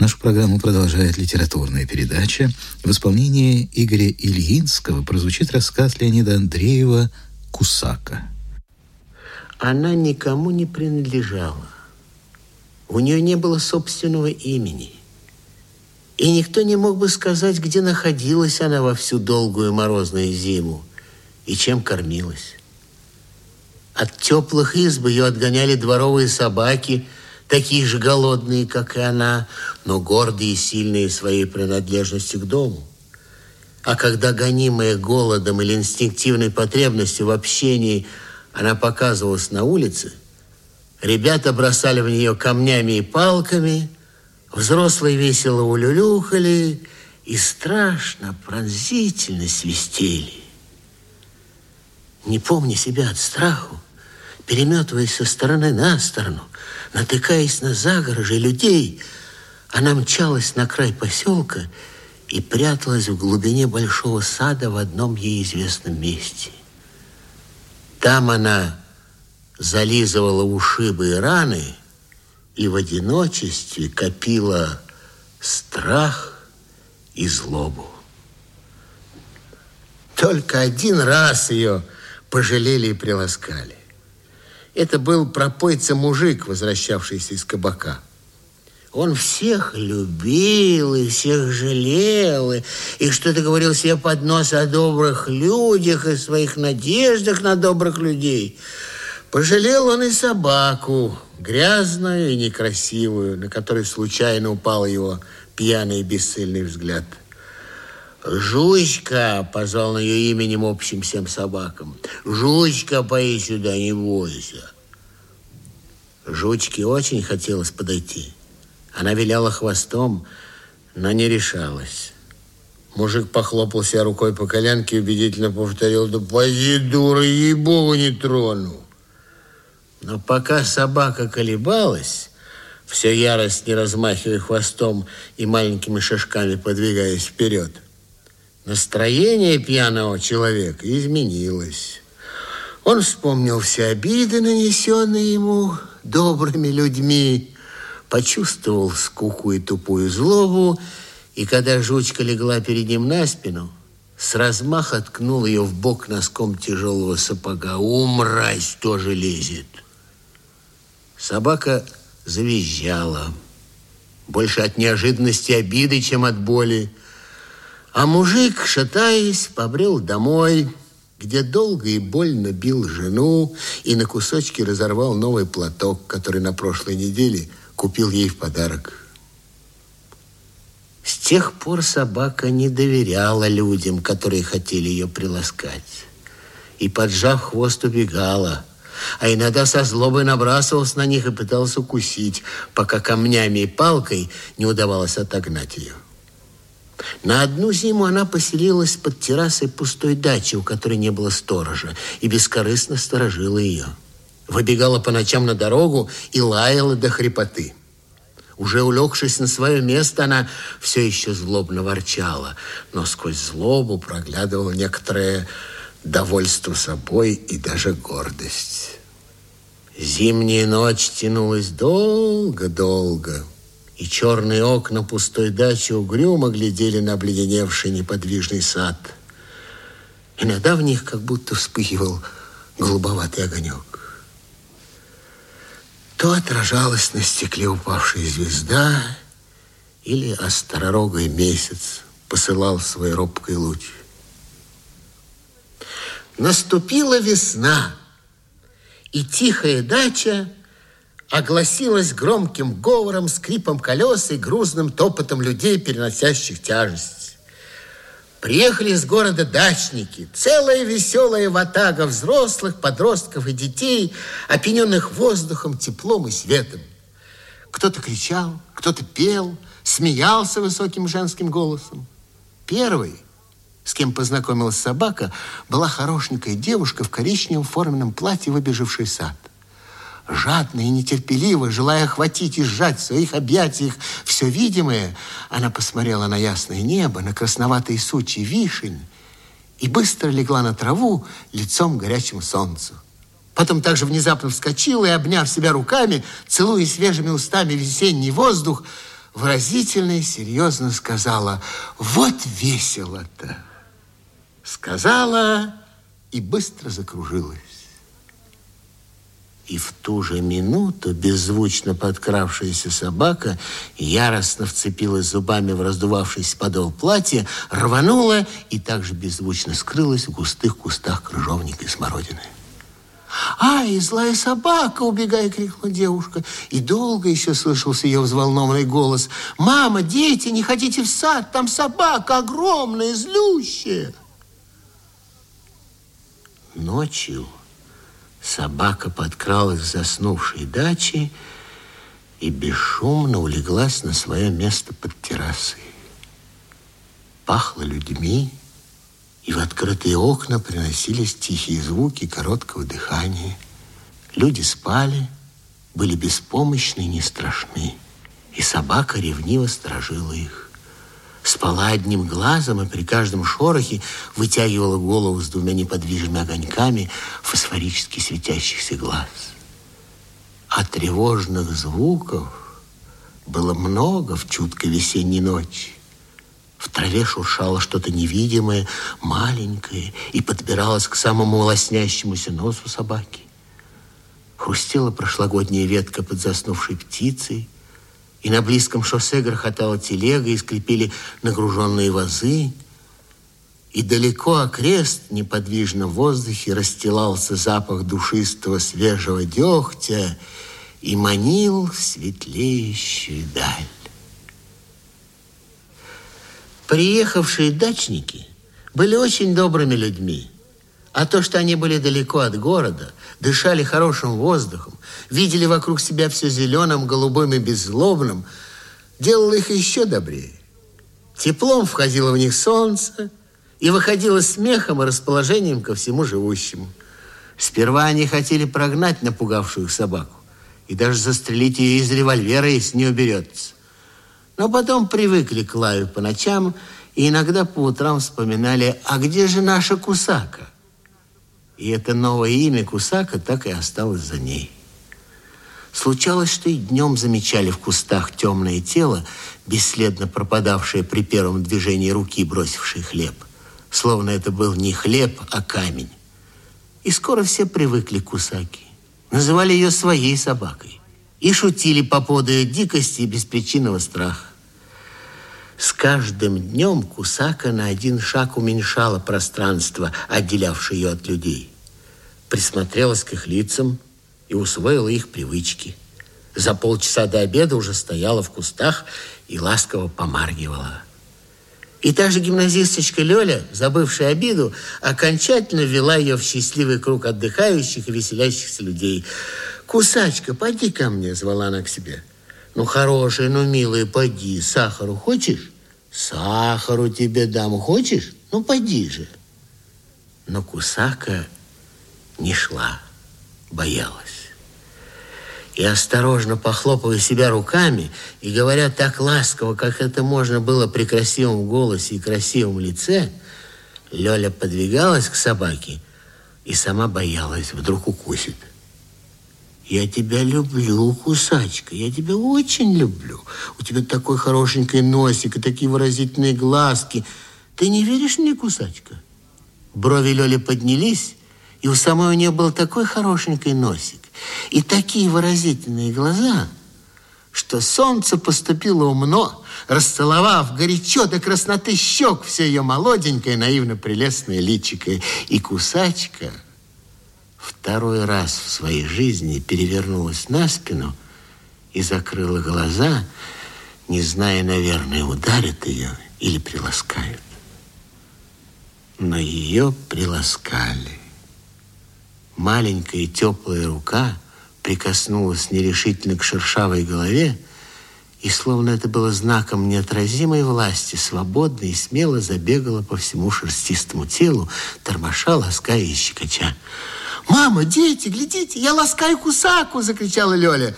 Нашу программу продолжает литературная передача. В исполнении Игоря Ильинского прозвучит рассказ Леонида Андреева «Кусака». Она никому не принадлежала. У нее не было собственного имени. И никто не мог бы сказать, где находилась она во всю долгую морозную зиму и чем кормилась. От теплых изб ее отгоняли дворовые собаки, такие же голодные, как и она, но гордые и сильные своей принадлежностью к дому. А когда, гонимая голодом или инстинктивной потребностью в общении, она показывалась на улице, ребята бросали в нее камнями и палками, взрослые весело улюлюхали и страшно, пронзительно свистели. Не помня себя от страху, переметываясь со стороны на сторону, натыкаясь на загорожи людей, она мчалась на край поселка и пряталась в глубине большого сада в одном ей известном месте. Там она зализывала ушибы и раны и в одиночестве копила страх и злобу. Только один раз ее пожалели и приласкали. Это был пропойца-мужик, возвращавшийся из кабака. Он всех любил и всех жалел, и, и что-то говорил себе под нос о добрых людях и своих надеждах на добрых людей. Пожалел он и собаку, грязную и некрасивую, на которой случайно упал его пьяный и бесцельный взгляд. «Жучка!» – позвал на ее именем общим всем собакам. «Жучка, пои сюда, не бойся!» Жучке очень хотелось подойти. Она виляла хвостом, но не решалась. Мужик похлопал себя рукой по коленке и убедительно повторил, «Да поди, дура, ей-богу, не трону!» Но пока собака колебалась, все ярость не размахивая хвостом и маленькими шажками подвигаясь вперед, настроение пьяного человека изменилось. Он вспомнил все обиды, нанесенные ему добрыми людьми, почувствовал скуку и тупую злобу, и когда жучка легла перед ним на спину, с размаха ткнул ее в бок носком тяжелого сапога. «Умразь тоже лезет!» Собака завизжала. Больше от неожиданности обиды, чем от боли. А мужик, шатаясь, побрел домой, где долго и больно бил жену и на кусочки разорвал новый платок, который на прошлой неделе купил ей в подарок. С тех пор собака не доверяла людям, которые хотели ее приласкать. И, поджав хвост, убегала – а иногда со злобой набрасывался на них и пытался укусить, пока камнями и палкой не удавалось отогнать ее. На одну зиму она поселилась под террасой пустой дачи, у которой не было сторожа, и бескорыстно сторожила ее. Выбегала по ночам на дорогу и лаяла до хрипоты. Уже улегшись на свое место, она все еще злобно ворчала, но сквозь злобу проглядывала некоторое довольство собой и даже гордость. Зимняя ночь тянулась долго-долго, и черные окна пустой дачи угрюмо глядели на обледеневший неподвижный сад. Иногда в них как будто вспыхивал голубоватый огонек. То отражалась на стекле упавшая звезда, или остророгой месяц посылал свой робкий луч. Наступила весна, и тихая дача огласилась громким говором, скрипом колес и грузным топотом людей, переносящих тяжесть. Приехали из города дачники, целая веселая ватага взрослых, подростков и детей, опьяненных воздухом, теплом и светом. Кто-то кричал, кто-то пел, смеялся высоким женским голосом. Первый с кем познакомилась собака, была хорошенькая девушка в коричневом форменном платье, выбежавший сад. Жадно и нетерпеливо, желая охватить и сжать в своих объятиях все видимое, она посмотрела на ясное небо, на красноватые сучьи вишень и быстро легла на траву лицом к горячему солнцу. Потом также внезапно вскочила и, обняв себя руками, целуя свежими устами весенний воздух, выразительно и серьезно сказала, вот весело-то. Сказала и быстро закружилась. И в ту же минуту беззвучно подкравшаяся собака яростно вцепилась зубами в раздувавшийся подол платья, рванула и также беззвучно скрылась в густых кустах крыжовника и смородины. «Ай, злая собака!» – убегая, крикнула девушка. И долго еще слышался ее взволнованный голос. «Мама, дети, не ходите в сад, там собака огромная, злющая!» Ночью собака подкралась к заснувшей даче и бесшумно улеглась на свое место под террасой. Пахло людьми, и в открытые окна приносились тихие звуки короткого дыхания. Люди спали, были беспомощны и не страшны, и собака ревниво сторожила их. Спала одним глазом и при каждом шорохе вытягивала голову с двумя неподвижными огоньками фосфорически светящихся глаз. А тревожных звуков было много в чуткой весенней ночи. В траве шуршало что-то невидимое, маленькое, и подбиралось к самому лоснящемуся носу собаки. Хрустела прошлогодняя ветка под заснувшей птицей, и на близком шоссе грохотала телега, и скрипели нагруженные вазы, и далеко окрест неподвижно в воздухе расстилался запах душистого свежего дегтя и манил в светлеющую даль. Приехавшие дачники были очень добрыми людьми. А то, что они были далеко от города, дышали хорошим воздухом, видели вокруг себя все зеленым, голубым и беззлобным, делало их еще добрее. Теплом входило в них солнце и выходило смехом и расположением ко всему живущему. Сперва они хотели прогнать напугавшую собаку и даже застрелить ее из револьвера, если не уберется. Но потом привыкли к лаю по ночам и иногда по утрам вспоминали, а где же наша Кусака? И это новое имя Кусака так и осталось за ней. Случалось, что и днем замечали в кустах темное тело, бесследно пропадавшее при первом движении руки, бросившей хлеб. Словно это был не хлеб, а камень. И скоро все привыкли к Кусаке. Называли ее своей собакой и шутили по поводу ее дикости и беспричинного страха. С каждым днем Кусака на один шаг уменьшала пространство, отделявшее ее от людей. Присмотрелась к их лицам и усвоила их привычки. За полчаса до обеда уже стояла в кустах и ласково помаргивала. И та же гимназисточка Лёля, забывшая обиду, окончательно ввела ее в счастливый круг отдыхающих и веселящихся людей – «Кусачка, поди ко мне», звала она к себе. «Ну, хорошая, ну, милая, поди. Сахару хочешь?» «Сахару тебе дам. Хочешь? Ну, поди же». Но Кусака не шла, боялась. И осторожно похлопывая себя руками и говоря так ласково, как это можно было при красивом голосе и красивом лице, Лёля подвигалась к собаке и сама боялась, вдруг укусит. Я тебя люблю, кусачка, я тебя очень люблю. У тебя такой хорошенький носик и такие выразительные глазки. Ты не веришь мне, кусачка? Брови Лёли поднялись, и у самой у нее был такой хорошенький носик и такие выразительные глаза, что солнце поступило умно, расцеловав горячо до красноты щек все ее молоденькое, наивно прелестное личико. И кусачка второй раз в своей жизни перевернулась на спину и закрыла глаза, не зная, наверное, ударит ее или приласкают. Но ее приласкали. Маленькая теплая рука прикоснулась нерешительно к шершавой голове, и, словно это было знаком неотразимой власти, свободно и смело забегала по всему шерстистому телу, тормоша, лаская и щекоча. «Мама, дети, глядите, я ласкаю кусаку!» – закричала Лёля.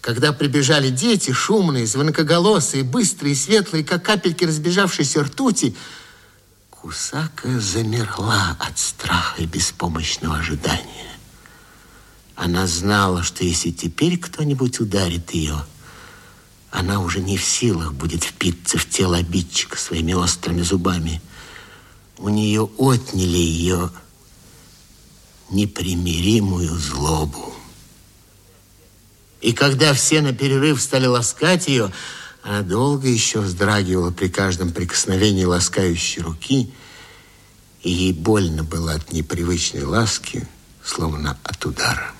Когда прибежали дети, шумные, звонкоголосые, быстрые, светлые, как капельки разбежавшейся ртути, Кусака замерла от страха и беспомощного ожидания. Она знала, что если теперь кто-нибудь ударит ее, она уже не в силах будет впиться в тело обидчика своими острыми зубами. У нее отняли ее непримиримую злобу. И когда все на перерыв стали ласкать ее, она долго еще вздрагивала при каждом прикосновении ласкающей руки, и ей больно было от непривычной ласки, словно от удара.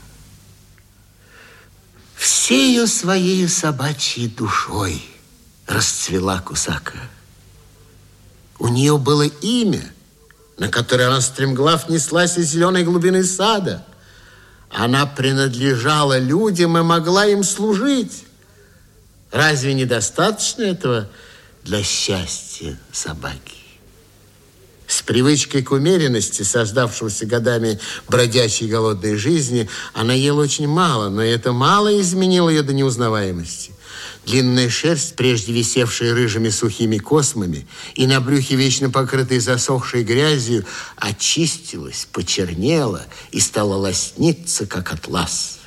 Всею своей собачьей душой расцвела Кусака. У нее было имя, на которое она стремглав неслась из зеленой глубины сада. Она принадлежала людям и могла им служить. Разве недостаточно этого для счастья собаки? С привычкой к умеренности, создавшегося годами бродячей голодной жизни, она ела очень мало, но это мало изменило ее до неузнаваемости. Длинная шерсть, прежде висевшая рыжими сухими космами, и на брюхе вечно покрытой засохшей грязью, очистилась, почернела и стала лосниться, как атлас.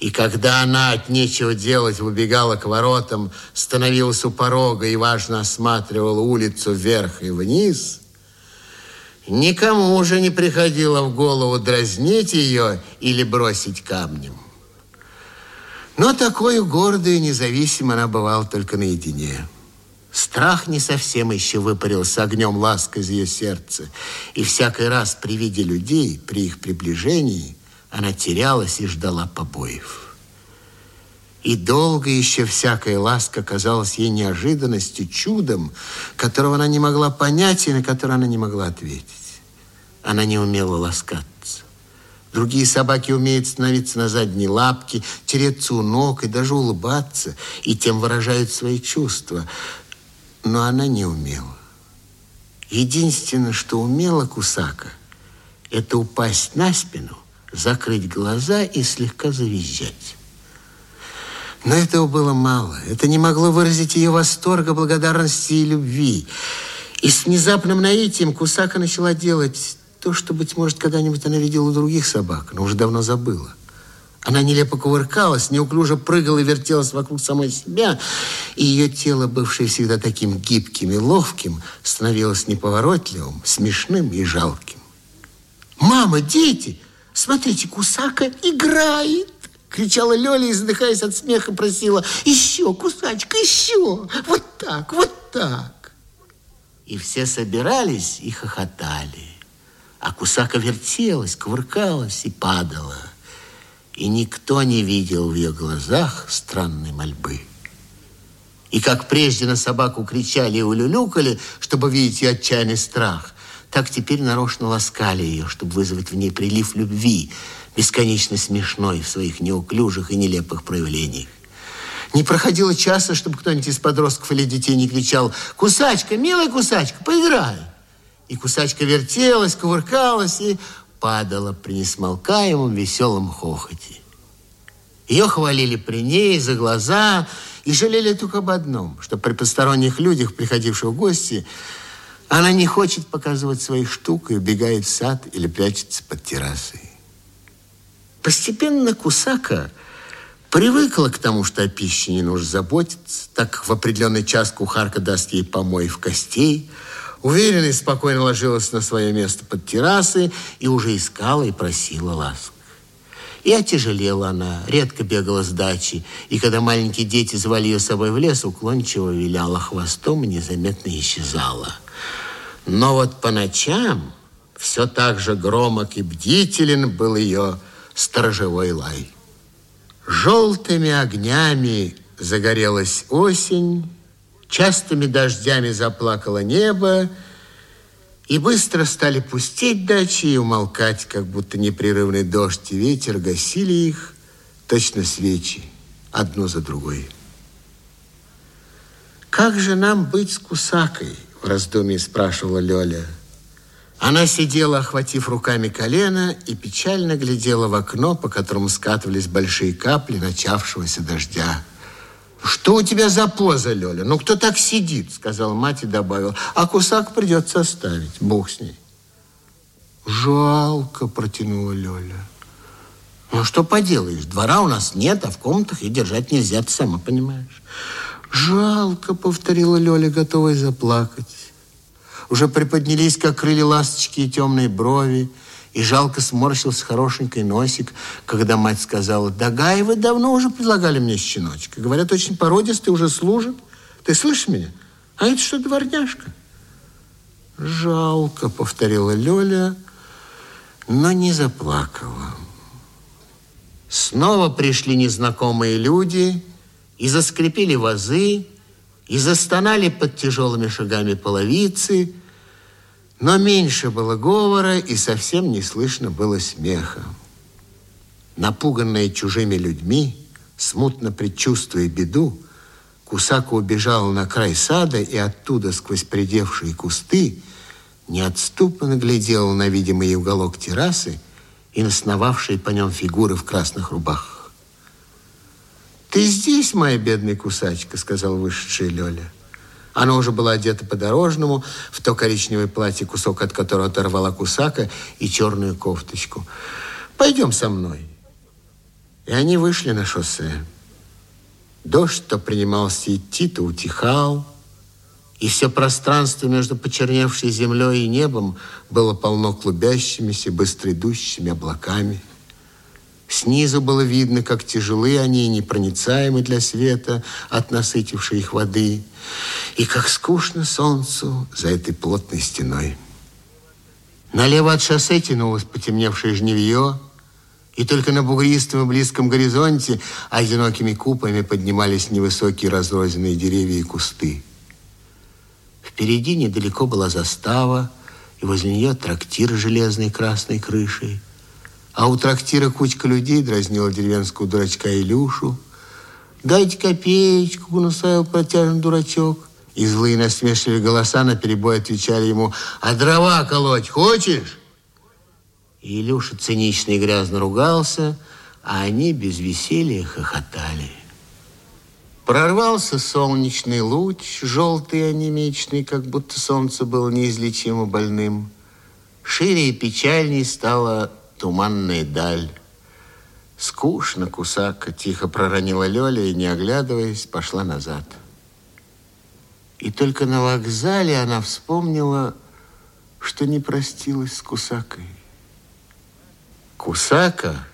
И когда она от нечего делать выбегала к воротам, становилась у порога и важно осматривала улицу вверх и вниз, никому уже не приходило в голову дразнить ее или бросить камнем. Но такой гордой и независимой она бывала только наедине. Страх не совсем еще выпарился огнем лаской из ее сердца. И всякий раз при виде людей, при их приближении, она терялась и ждала побоев. И долго еще всякая ласка казалась ей неожиданностью, чудом, которого она не могла понять и на который она не могла ответить. Она не умела ласкаться. Другие собаки умеют становиться на задние лапки, тереться у ног и даже улыбаться, и тем выражают свои чувства. Но она не умела. Единственное, что умела Кусака, это упасть на спину, закрыть глаза и слегка завизжать. Но этого было мало. Это не могло выразить ее восторга, благодарности и любви. И с внезапным наитием Кусака начала делать то, что, быть может, когда-нибудь она видела у других собак, но уже давно забыла. Она нелепо кувыркалась, неуклюже прыгала и вертелась вокруг самой себя, и ее тело, бывшее всегда таким гибким и ловким, становилось неповоротливым, смешным и жалким. «Мама, дети, смотрите, Кусака играет!» Кричала Лёля и, задыхаясь от смеха, просила «Еще, Кусачка, еще! Вот так, вот так!» И все собирались и хохотали. А Кусака вертелась, кувыркалась и падала. И никто не видел в ее глазах странной мольбы. И как прежде на собаку кричали и улюлюкали, чтобы видеть ее отчаянный страх, так теперь нарочно ласкали ее, чтобы вызвать в ней прилив любви, бесконечно смешной в своих неуклюжих и нелепых проявлениях. Не проходило часа, чтобы кто-нибудь из подростков или детей не кричал «Кусачка, милая кусачка, поиграй!» И кусачка вертелась, кувыркалась и падала при несмолкаемом веселом хохоте. Ее хвалили при ней за глаза и жалели только об одном, что при посторонних людях, приходивших в гости, она не хочет показывать своих штук и убегает в сад или прячется под террасой. Постепенно Кусака привыкла к тому, что о пище не нужно заботиться, так как в определенный час кухарка даст ей помоев костей – Уверенно и спокойно ложилась на свое место под террасой и уже искала и просила ласк. И отяжелела она, редко бегала с дачи, и когда маленькие дети звали ее с собой в лес, уклончиво виляла хвостом и незаметно исчезала. Но вот по ночам все так же громок и бдителен был ее сторожевой лай. Желтыми огнями загорелась осень, Частыми дождями заплакало небо, и быстро стали пустеть дачи и умолкать, как будто непрерывный дождь и ветер гасили их, точно свечи, одну за другой. «Как же нам быть с Кусакой?» – в раздумье спрашивала Лёля. Она сидела, охватив руками колено, и печально глядела в окно, по которому скатывались большие капли начавшегося дождя. Что у тебя за поза, Лёля? Ну, кто так сидит, сказал мать и добавил. А кусак придется оставить, бог с ней. Жалко, протянула Лёля. Ну, что поделаешь, двора у нас нет, а в комнатах и держать нельзя, ты сама понимаешь. Жалко, повторила Лёля, готовая заплакать. Уже приподнялись, как крылья ласточки и темные брови, и жалко сморщился хорошенький носик, когда мать сказала, да Гаевы давно уже предлагали мне щеночка. Говорят, очень породистый, уже служит. Ты слышишь меня? А это что, дворняжка? Жалко, повторила Лёля, но не заплакала. Снова пришли незнакомые люди и заскрипели вазы, и застонали под тяжелыми шагами половицы, но меньше было говора и совсем не слышно было смеха. Напуганная чужими людьми, смутно предчувствуя беду, Кусака убежала на край сада и оттуда сквозь придевшие кусты неотступно глядела на видимый уголок террасы и на сновавшие по нем фигуры в красных рубахах. «Ты здесь, моя бедная кусачка», — сказала вышедшая Лёля. Она уже была одета по-дорожному, в то коричневое платье, кусок от которого оторвала кусака, и черную кофточку. «Пойдем со мной». И они вышли на шоссе. Дождь то принимался идти, то утихал, и все пространство между почерневшей землей и небом было полно клубящимися, быстро идущими облаками. Снизу было видно, как тяжелы они и непроницаемы для света от насытившей их воды, и как скучно солнцу за этой плотной стеной. Налево от шоссе тянулось потемневшее жневье, и только на бугристом и близком горизонте одинокими купами поднимались невысокие разрозненные деревья и кусты. Впереди недалеко была застава, и возле нее трактир с железной красной крышей. А у трактира кучка людей дразнила деревенского дурачка Илюшу. «Дайте копеечку», — настаивал протяжный дурачок. И злые насмешливые голоса наперебой отвечали ему, «А дрова колоть хочешь?» И Илюша цинично и грязно ругался, а они без веселья хохотали. Прорвался солнечный луч, желтый анемичный, как будто солнце было неизлечимо больным. Шире и печальней стала туманная даль. Скучно кусака тихо проронила Лёля и, не оглядываясь, пошла назад. И только на вокзале она вспомнила, что не простилась с Кусакой. Кусака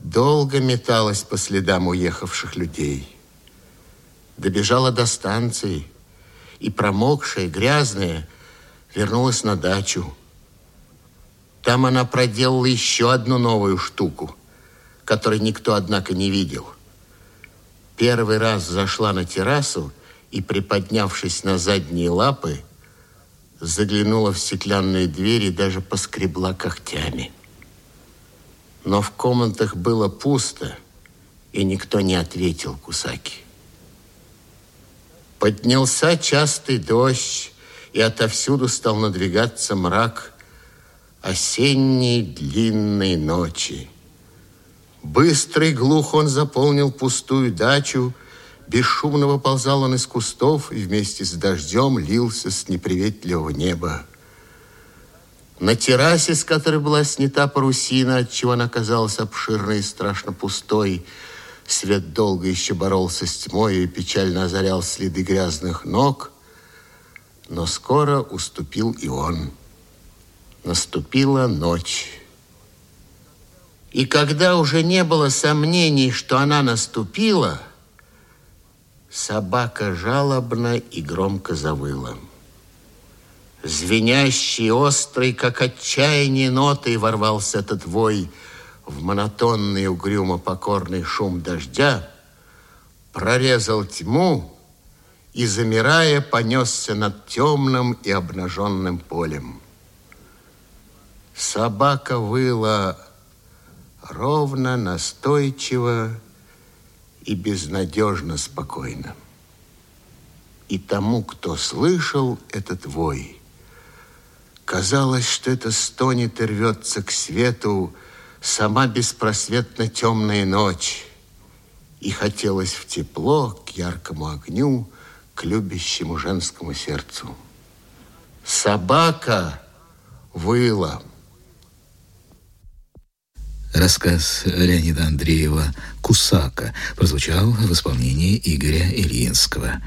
долго металась по следам уехавших людей. Добежала до станции и, промокшая, грязная, вернулась на дачу. Там она проделала еще одну новую штуку, которой никто, однако, не видел. Первый раз зашла на террасу и, приподнявшись на задние лапы, заглянула в стеклянные двери и даже поскребла когтями. Но в комнатах было пусто, и никто не ответил Кусаки. Поднялся частый дождь, и отовсюду стал надвигаться мрак осенней длинной ночи. Быстрый глух он заполнил пустую дачу, бесшумно выползал он из кустов и вместе с дождем лился с неприветливого неба. На террасе, с которой была снята парусина, отчего она казалась обширной и страшно пустой, свет долго еще боролся с тьмой и печально озарял следы грязных ног, но скоро уступил и он. Наступила ночь. И когда уже не было сомнений, что она наступила, собака жалобно и громко завыла. Звенящий, острый, как отчаяние ноты, ворвался этот вой в монотонный, угрюмо покорный шум дождя, прорезал тьму и, замирая, понесся над темным и обнаженным полем. Собака выла ровно, настойчиво и безнадежно спокойно. И тому, кто слышал этот вой, Казалось, что это стонет и рвется к свету сама беспросветно темная ночь. И хотелось в тепло, к яркому огню, к любящему женскому сердцу. Собака выла. Рассказ Леонида Андреева «Кусака» прозвучал в исполнении Игоря Ильинского.